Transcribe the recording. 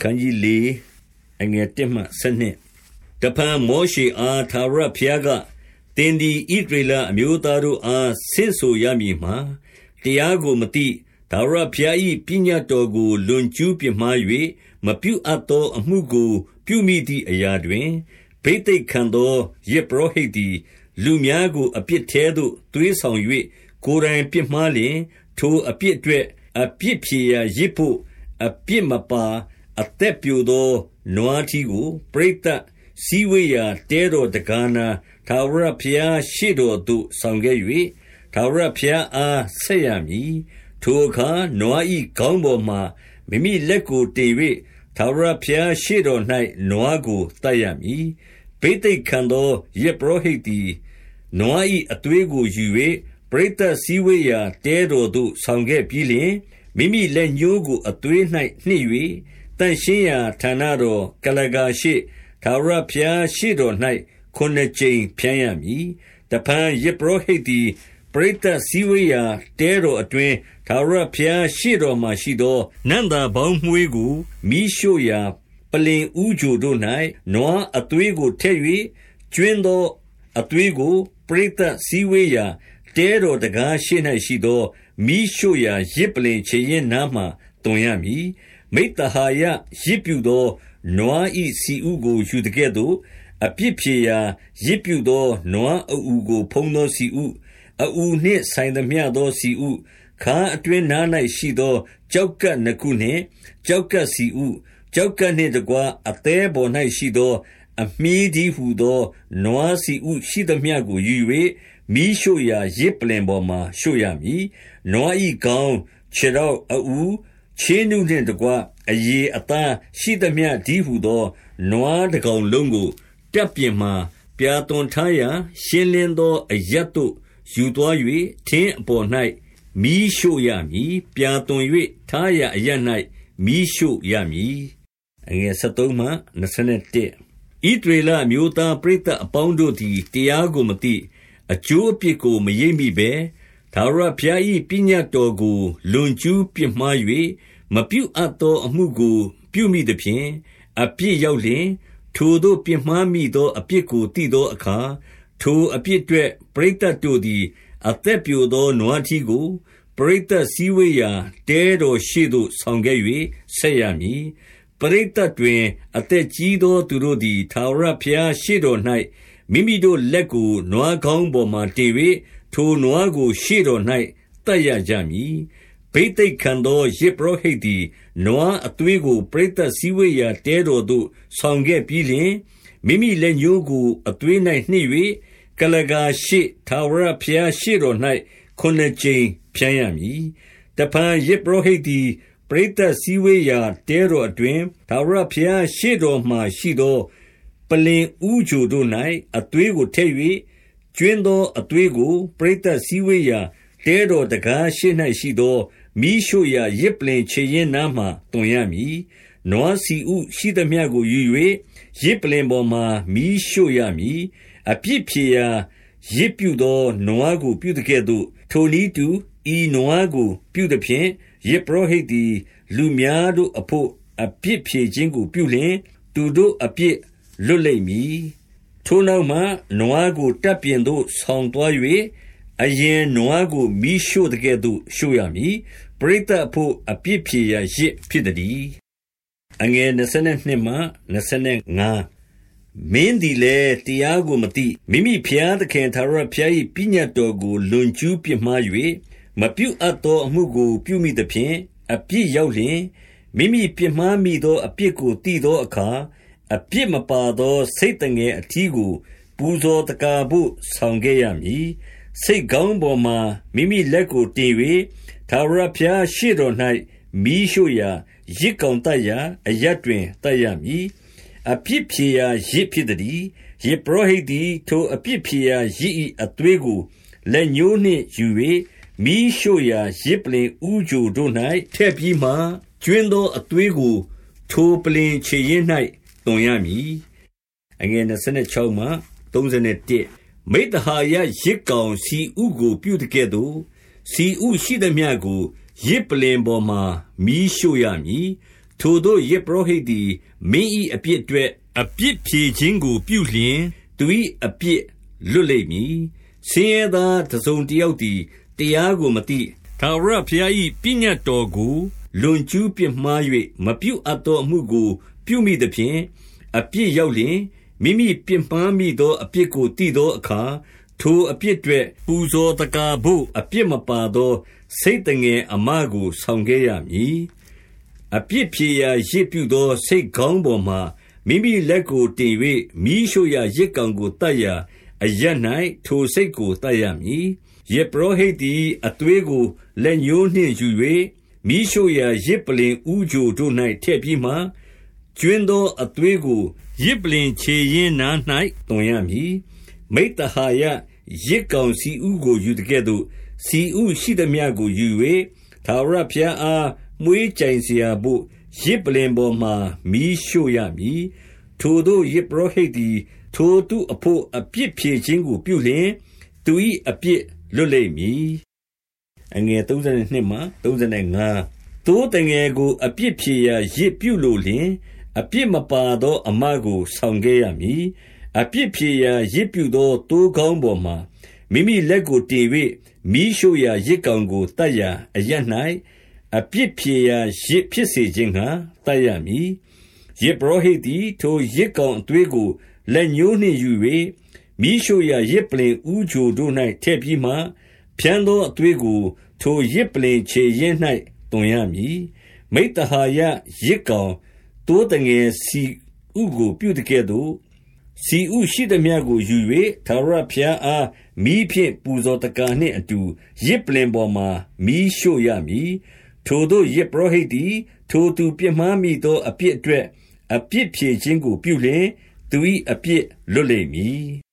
ခန်းကြီး၄အငယ်၁မှ7တဖန်မောရှေအားသာရဖျားကတင်ဒီဣဒရေလအမျိုးသားတို့အားဆင့်ဆိုရမည်မှာတရားကိုမသိဒါဝရဖျား၏ပညာတော်ကိုလွန်ကျူးပြမှား၍မပြုအပ်သောအမှုကို ပြုမိသည့်အရာတွင်ဘိသိက်ခံသောယေဘရဟိတ်သည်လူများကိုအပြစ်သေးသို့သွေးဆောင်၍ကိုယ်တိုင်ပြစ်မှားလျင် ထိုအပြစ်အတွက်အပြစ်ဖြေရာရစ်ဖို့အပြစ်မပါ အသက်ပြိုသော နွားထီးကို ပရိသတ်စည်းဝေးရာ တဲတော်တကားနာထာဝရဘုရားရှေ့တော်သို့ ဆောင်ခဲ့၍ထာဝရဘုရားအား ဆက်ရမည် ထိုအခါ နွား၏ခေါင်းပေါ်မှမိမိလက်ကိုတင်၍ထာဝရဘုရားရှေ့တော်၌နွားကိုတတ်ရမည် ဘိသိက်ခံသောယေဘရဟိတ်သည် နွား၏အသွေးကိုယူ၍ပရိသတ်စည်းဝေးရာ တဲတော်သို့ ဆောင်ခဲ့ပြီးလျှင် မိမိလက်ညှိုးကို အသွေး၌နှစ်၍ တန်ရှင်းရာဌာနတော်ကလကာရှိထာဝရဘုရားရှိတော်၌ခုနှစ်ကြိမ်ဖြန်းရမည်တပန်ယေဘရဟိတ်သည်ပရိသတ်စည်းဝေးရာတဲတော်အတွင်ထာဝရဘုရားရှိတော်မှရှိသောနန္တာဘောင်းမွေးကိုမိရှို့ရာပလင်ဥဂျိုတို့၌နွားအသွေးကိုထည့်၍ကျွင်းသောအသွေးကိုပရိသတ်စည်းဝေးရာတဲတော်တကားရှိ၌ရှိသောမိရှို့ရာရစ်ပလင်ချေရင်နားမှတွန်ရမည် မိတ္တဟာယရစ်ပြူသော နွားဤစီဥကို ယူတကဲ့သို့ အပြစ်ဖြေရာရစ်ပြူသော နွားအူကို ဖုံးသောစီဥအူနှင့်ဆိုင်သမျှသောစီဥ ခါအတွင်းနား၌ရှိသောကြောက်ကပ်နှစ်ခုနှင့်ကြောက်ကပ်စီဥကြောက်ကပ်နှင့်တကွ အသေးပေါ်၌ရှိသော အမီးဒီဟုသော နွားစီဥရှိသမျှကို ယူ၍မိရှို့ရာရစ်ပလင်ပေါ်မှာ ရှို့ရမည် နွားဤကောင်း ခြေတော့အူ ချေးနုနှင့်တကွ အရေအသားရှိသမျှဒီဟုသော နွားတကောင်လုံးကို တပ်ပြင်မှပြာသွန်ထားရာ ရှင်းလင်းသောအရက်တို့ ယူသွား၍ထင်းအပေါ်၌မိရှို့ရမည် ပြာသွန်၍ထားရာအရက်၌မိရှို့ရမည်အငယ်73မှ21ဣဒရေလမျိုးသား ပရိသတ်အပေါင်းတို့သည် တရားကိုမသိ အကျိုးအပြစ်ကို မရိပ်မိဘဲ ထာဝရဘုရား၏ပညတ်တော်ကို လွန်ကျူးပြစ်မှား၍ မပြုအပ်သောအမှုကို ပြုမိသဖြင့်အပြစ်ရောက်လျင် ထိုသို့ပြစ်မှားမိသောအပြစ်ကိုသိသောအခါထိုအပြစ်အတွက်ပရိသတ်တို့သည် အသက်ပြိုသောနွားထီးကိုပရိသတ်စည်းဝေးရာတဲတော်ရှိသို့ဆောင်ခဲ့၍ဆက်ရမည်ပရိသတ်တွင် အသက်ကြီးသောသူတို့သည်ထာဝရဘုရားရှေ့တော်၌မိမိတို့လက်ကိုနွားခေါင်းပေါ်မှတင်၍ထိုနွားကို ရှေ့တော်၌တတ်ရကြမည် ဘိသိက်ခံသောယေဘရဟိတ်သည် နွားအသွေးကို ပရိသတ်စည်းဝေးရာ တဲတော်သို့ ဆောင်ခဲ့ပြီးလျှင် မိမိလက်ညှိုးကို အသွေး၌နှိပ်၍ကလကာရှိထာဝရဘုရားရှေ့တော်၌ခုနှစ်ကြိမ်ဖြန်းရမည်တပန်ယေဘရဟိတ်သည် ပရိသတ်စည်းဝေးရာ တဲတော်အတွင်ထာဝရဘုရားရှေ့တော်မှရှိသော ပလင်ဥဂျိုတို့၌အသွေးကိုထည့်၍ကျွင်းသောအသွေးကို ပရိသတ်စည်းဝေးရာ တဲတော်တကားရှိ၌ရှိသော မိရှို့ရာရစ်ပလင်ချေရင်နားမှတွန်ရမည်နွားစီဥရှိသမျှကိုယူ၍ရစ်ပလင်ပေါ်မှမိရှို့ရမည်အပြစ်ဖြေရာရစ်ပြုသောနွားကိုပြုတကဲ့သို့ထိုနည်းတူဤနွားကိုပြုသဖြင့်ယေဘရဟိတ်သည်လူများတို့အဖို့အပြစ်ဖြေခြင်းကိုပြုလျင် သူတို့အပြစ်လွတ်လိမ့်မည်ထိုနောက်မှနွားကိုတပ်ပြင်သို့ ဆောင်သွား၍အရင်နွားကိုမိရှို့တကဲ့သို့ရှို့ရမည် ပရိသတ်အဖို့အပြစ်ဖြေရာရစ်ဖြစ်သည်အငယ်22မှ25မင်းသည်လည်းတရားကိုမသိမိမိဖျားသခင်သာရဖျား၏ပညတ်တော်ကိုလွန်ကျူးပြမှား၍မပြုအပ်သောအမှုကို ပြုမိသဖြင့်အပြစ်ရောက်လျင်မိမိပြမှားမိသောအပြစ်ကိုတည်သောအခါအပြစ်မပါသော စိတ်တငယ်အထီးကို ပူဇော်တကာဘို့ဆောင်ခဲ့ရမည်စိတ်ကောင်းပေါ်မှာမိမိလက်ကိုတင်၍ သာဝရဖျားရှေ့တော်၌မိရှို့ရာရစ်ကောင်တတ်ရာအရတ်တွင်တတ်ရမည်အပြစ်ဖြေရာရစ်ဖြစ်သည်ယေဘရဟိတ်သည်ထိုအပြစ်ဖြေရာရစ်၏အသွေးကိုလက်ညှိုးနှင့်ယူ၍မိရှို့ရာရစ်ပလင်ဥဂျိုတို့၌ထည့်ပြီးမှကျွင်းသောအသွေးကိုထိုပလင်ခြေရင်၌သွန်ရမည်အငယ်26မှ31မိတ္တဟာယရစ်ကောင်စီဥကိုပြုတကဲ့သို့ စီဥရှိသည်မြကိုရစ်ပလင်ပေါ်မှာမီးရှို့ရမည်ထိုသို့ယဇ်ပုရောဟိတ်သည်မင်း၏အပြစ်အတွက်အပြစ်ဖြေခြင်းကိုပြုလျှင်၊သူ၏အပြစ်လွတ်လိမ့်မည်။ဆင်းရဲသားတစုံတယောက်သည်တရားကိုမသိ၊ထာဝရဘုရား၏ပညတ်တော်ကိုလွန်ကျူးပြစ်မှား၍မပြုအပ်သောအမှုကို ပြုမိသဖြင့်၊အပြစ်ရောက်လျှင်၊မိမိပြစ်မှားမိသောအပြစ်ကိုသိသောအခါ၊ ထိုအပြစ်အတွက် ပူဇော်သက္ကာဘို့ အပြစ်မပါသော ဆိတ်သငယ်အမကို ဆောင်ခဲ့ရမည်။အပြစ်ဖြေရာယဇ်ပြုသော ဆိတ်ခေါင်းပေါ်မှာ မိမိလက်ကိုတင်၍မီးရှို့ရာယဇ်ကောင်ကိုသတ်ရာအရပ်၌ထိုဆိတ်ကို သတ်ရမည်။ယဇ်ပုရောဟိတ်သည် အသွေးကို လက်ညှိုးနှင့်ယူ၍မီးရှို့ရာယဇ်ပလ္လင်ဦးချိုတို့၌ထည့်ပြီးမှ၊ကြွင်းသောအသွေးကို ယဇ်ပလ္လင်ခြေရင်းနား၌သွန်ရမည်။ မိဿဟာယယဇ်ကောင်ဆီဥကိုယူသကဲ့သို့၊ဆီဥရှိသမျှကိုယူ၍၊ထာဝရဘုရားအားမွှေးကြိုင်စရာဘို့ယဇ်ပလ္လင်ပေါ်မှာမီးရှို့ရမည်။ထိုသို့ယဇ်ပုရောဟိတ်သည်ထိုသူအဘို့အပြစ်ဖြေခြင်းကိုပြုလျှင်၊သူ၏အပြစ်လွတ်လိမ့်မည်။32သိုးသငယ်ကိုအပြစ်ဖြေရာယဇ်ပြုလိုလျှင်၊အပြစ်မပါသောအမကိုဆောင်ခဲ့ရမည်။ အပြစ်ဖြေရာယဇ်ပြုသောသိုးခေါင်းပေါ်မှာမိမိလက်ကိုတင်၍မီးရှို့ရာယဇ်ကောင်ကိုသတ်ရာအရပ်၌အပြစ်ဖြေရာယဇ်ဖြစ်စေခြင်းငှါသတ်ရမည်။ယဇ်ပုရောဟိတ်သည်ထိုယဇ်ကောင်အသွေးကိုလက်ညှိုးနှင့်ယူ၍မီးရှို့ရာယဇ်ပလ္လင်ဦးချိုတို့၌ထည့်ပြီးမှ၊ဖြန်းသောအသွေးကို ထိုယဇ်ပလ္လင်ခြေရင်း၌သွန်ရမည်။မိဿဟာယယဇ်ကောင်သိုးသငယ်ဆီဥကိုပြုသကဲ့သို့၊ ဆီဥရှိသမျှကိုယူ၍ထာဝရဘုရားအားမီးဖြင့်ပူဇော်သက္ကာနှင့်အတူယဇ်ပလ္လင်ပေါ်မှာမီးရှို့ရမည်။ထိုသို့ယဇ်ပုရောဟိတ်သည်ထိုသူပြစ်မှားမိသောအပြစ်အတွက်အပြစ်ဖြေခြင်းကိုပြုလျှင်၊သူ၏အပြစ်လွတ်လိမ့်မည်